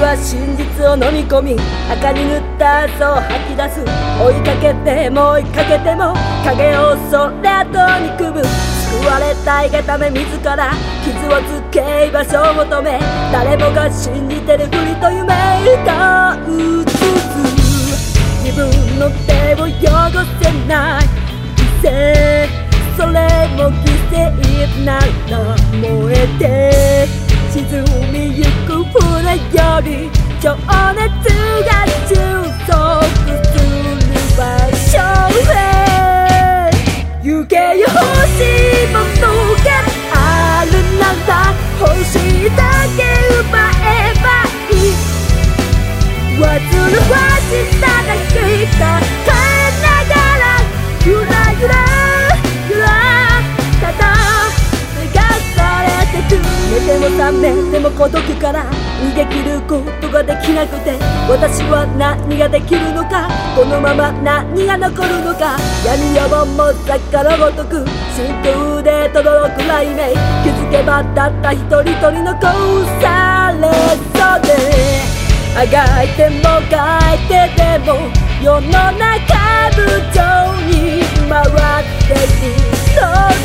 は真実を飲み込み赤に塗った汗を吐き出す。追いかけても追いかけても影をそれと憎む。救われたいがため自ら傷をつけ居場所を求め誰もが信じてるふりと夢が映す自分の手を汚せない。犠牲それも犠牲なら燃えて情熱が充足する場所へ行けよ欲しいものがあるなら欲しいだけ奪えばいい。忘れはしただけだ帰ながらゆらゆらゆらただ流されてく寝ても覚めても孤独から逃げ切ることができなくて私は何ができるのかこのまま何が残るのか闇夜もも坂のごとく真空で轟く雷鳴気づけばたった一人一人残されそうであがいてもがいてでも世の中部長に回っていそう